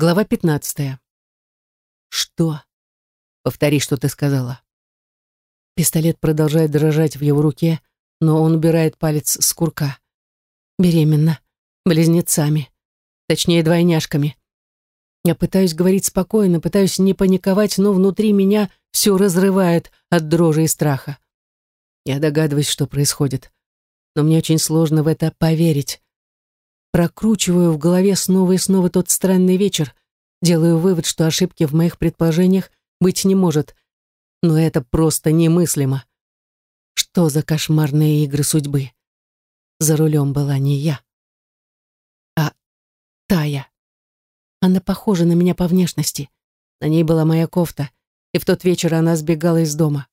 Глава 15. Что? Повтори, что ты сказала. Пистолет продолжает дрожать в его руке, но он убирает палец с курка. Беременна. Близнецами. Точнее, двойняшками. Я пытаюсь говорить спокойно, пытаюсь не паниковать, но внутри меня все разрывает от дрожи и страха. Я догадываюсь, что происходит, но мне очень сложно в это поверить. Прокручиваю в голове снова и снова тот странный вечер, делаю вывод, что ошибки в моих предположениях быть не может. Но это просто немыслимо. Что за кошмарные игры судьбы? За рулем была не я, а Тая. Она похожа на меня по внешности. На ней была моя кофта, и в тот вечер она сбегала из дома.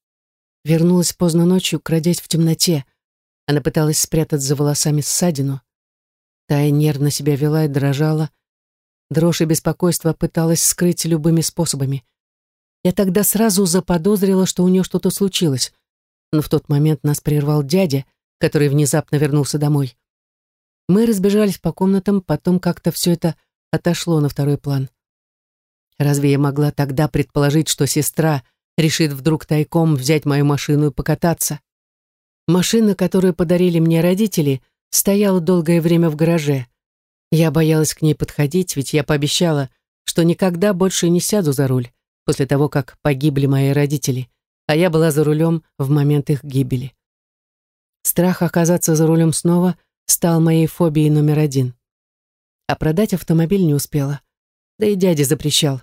Вернулась поздно ночью, крадясь в темноте. Она пыталась спрятать за волосами ссадину, Тая нервно себя вела и дрожала. Дрожь и беспокойство пыталась скрыть любыми способами. Я тогда сразу заподозрила, что у нее что-то случилось. Но в тот момент нас прервал дядя, который внезапно вернулся домой. Мы разбежались по комнатам, потом как-то все это отошло на второй план. Разве я могла тогда предположить, что сестра решит вдруг тайком взять мою машину и покататься? Машина, которую подарили мне родители — стояла долгое время в гараже. Я боялась к ней подходить, ведь я пообещала, что никогда больше не сяду за руль после того, как погибли мои родители, а я была за рулем в момент их гибели. Страх оказаться за рулем снова стал моей фобией номер один. А продать автомобиль не успела. Да и дядя запрещал.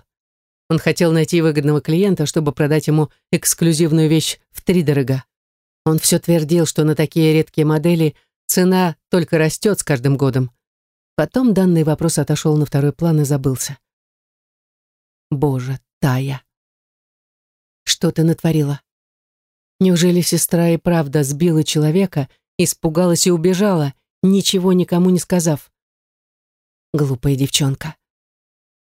Он хотел найти выгодного клиента, чтобы продать ему эксклюзивную вещь в три дорога. Он все твердил, что на такие редкие модели Цена только растет с каждым годом. Потом данный вопрос отошел на второй план и забылся. Боже, Тая. Что ты натворила? Неужели сестра и правда сбила человека, испугалась и убежала, ничего никому не сказав? Глупая девчонка.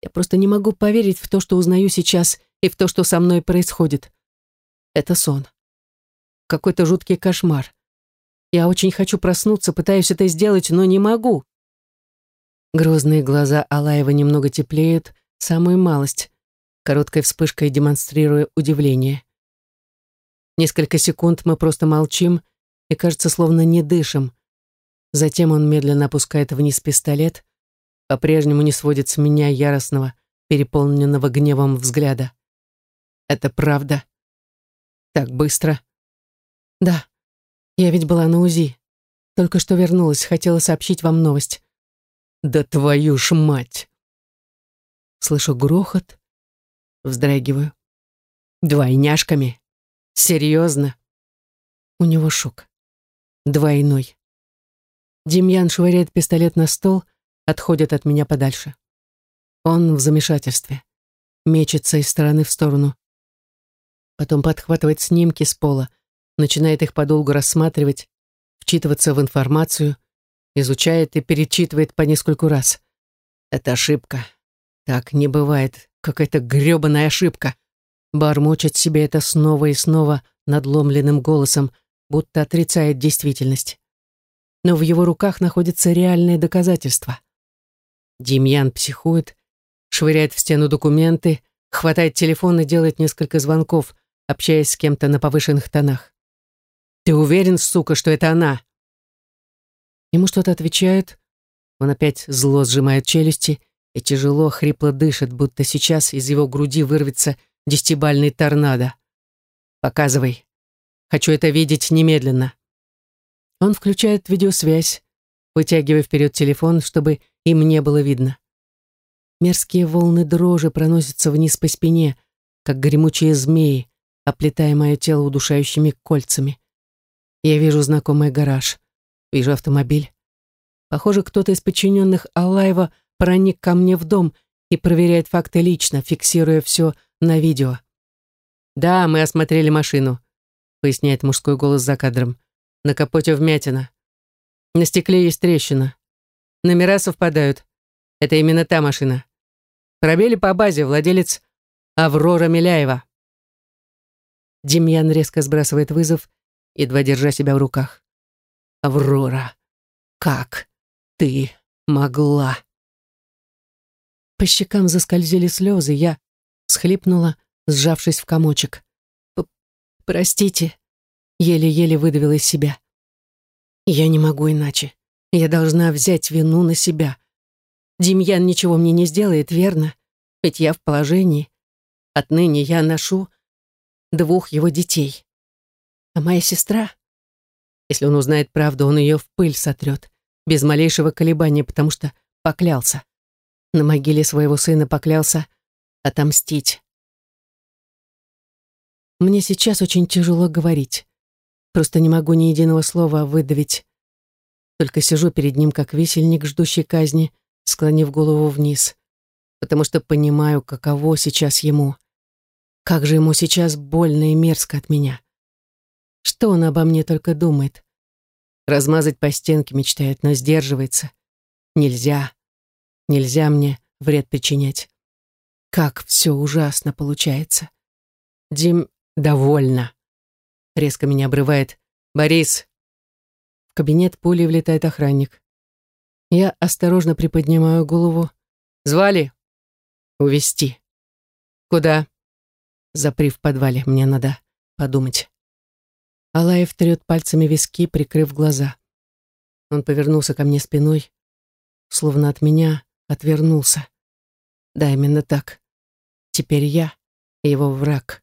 Я просто не могу поверить в то, что узнаю сейчас, и в то, что со мной происходит. Это сон. Какой-то жуткий кошмар. Я очень хочу проснуться, пытаюсь это сделать, но не могу. Грозные глаза Алаева немного теплеют, самую малость, короткой вспышкой демонстрируя удивление. Несколько секунд мы просто молчим и, кажется, словно не дышим. Затем он медленно опускает вниз пистолет, по-прежнему не сводит с меня яростного, переполненного гневом взгляда. «Это правда? Так быстро?» «Да», я ведь была на УЗИ. Только что вернулась, хотела сообщить вам новость. Да твою ж мать! Слышу грохот, вздрагиваю. Двойняшками? Серьезно? У него шок. Двойной. Демьян швыряет пистолет на стол, отходит от меня подальше. Он в замешательстве. Мечется из стороны в сторону. Потом подхватывает снимки с пола, начинает их подолгу рассматривать, вчитываться в информацию, изучает и перечитывает по нескольку раз. Это ошибка. Так не бывает. Какая-то грёбаная ошибка. Бормочет себе это снова и снова надломленным голосом, будто отрицает действительность. Но в его руках находится реальное доказательство. Демьян психует, швыряет в стену документы, хватает телефон и делает несколько звонков, общаясь с кем-то на повышенных тонах. «Ты уверен, сука, что это она?» Ему что-то отвечает. Он опять зло сжимает челюсти и тяжело, хрипло дышит, будто сейчас из его груди вырвется десятибальный торнадо. «Показывай. Хочу это видеть немедленно». Он включает видеосвязь, вытягивая вперед телефон, чтобы им не было видно. Мерзкие волны дрожи проносятся вниз по спине, как гремучие змеи, оплетая мое тело удушающими кольцами. Я вижу знакомый гараж, вижу автомобиль. Похоже, кто-то из подчиненных Алаева проник ко мне в дом и проверяет факты лично, фиксируя все на видео. «Да, мы осмотрели машину», — поясняет мужской голос за кадром. «На капоте вмятина. На стекле есть трещина. Номера совпадают. Это именно та машина. Пробили по базе владелец Аврора Миляева». Демьян резко сбрасывает вызов едва держа себя в руках. «Аврора, как ты могла?» По щекам заскользили слезы, я схлипнула, сжавшись в комочек. «Простите», — еле-еле выдавила из себя. «Я не могу иначе. Я должна взять вину на себя. Демьян ничего мне не сделает, верно? Ведь я в положении. Отныне я ношу двух его детей. А моя сестра? Если он узнает правду, он ее в пыль сотрет, без малейшего колебания, потому что поклялся. На могиле своего сына поклялся отомстить. Мне сейчас очень тяжело говорить. Просто не могу ни единого слова выдавить. Только сижу перед ним, как висельник, ждущий казни, склонив голову вниз, потому что понимаю, каково сейчас ему. Как же ему сейчас больно и мерзко от меня. Что он обо мне только думает? Размазать по стенке мечтает, но сдерживается. Нельзя. Нельзя мне вред причинять. Как все ужасно получается. Дим довольна. Резко меня обрывает. «Борис!» В кабинет пулей влетает охранник. Я осторожно приподнимаю голову. «Звали?» «Увести». «Куда?» «Запри в подвале, мне надо подумать». Алаев трет пальцами виски, прикрыв глаза. Он повернулся ко мне спиной, словно от меня отвернулся. Да, именно так. Теперь я его враг.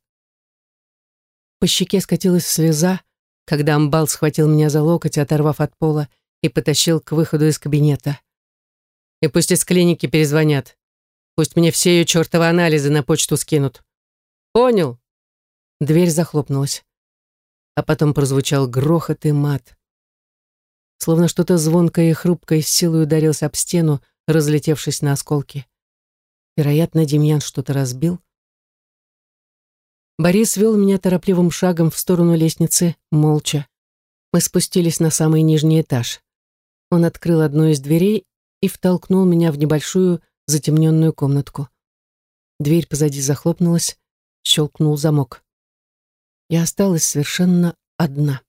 По щеке скатилась слеза, когда амбал схватил меня за локоть, оторвав от пола, и потащил к выходу из кабинета. И пусть из клиники перезвонят. Пусть мне все ее чертовы анализы на почту скинут. Понял? Дверь захлопнулась а потом прозвучал грохот и мат. Словно что-то звонкое и хрупкое с силой ударился об стену, разлетевшись на осколки. Вероятно, Демьян что-то разбил. Борис вел меня торопливым шагом в сторону лестницы, молча. Мы спустились на самый нижний этаж. Он открыл одну из дверей и втолкнул меня в небольшую затемненную комнатку. Дверь позади захлопнулась, щелкнул замок. Я осталась совершенно одна.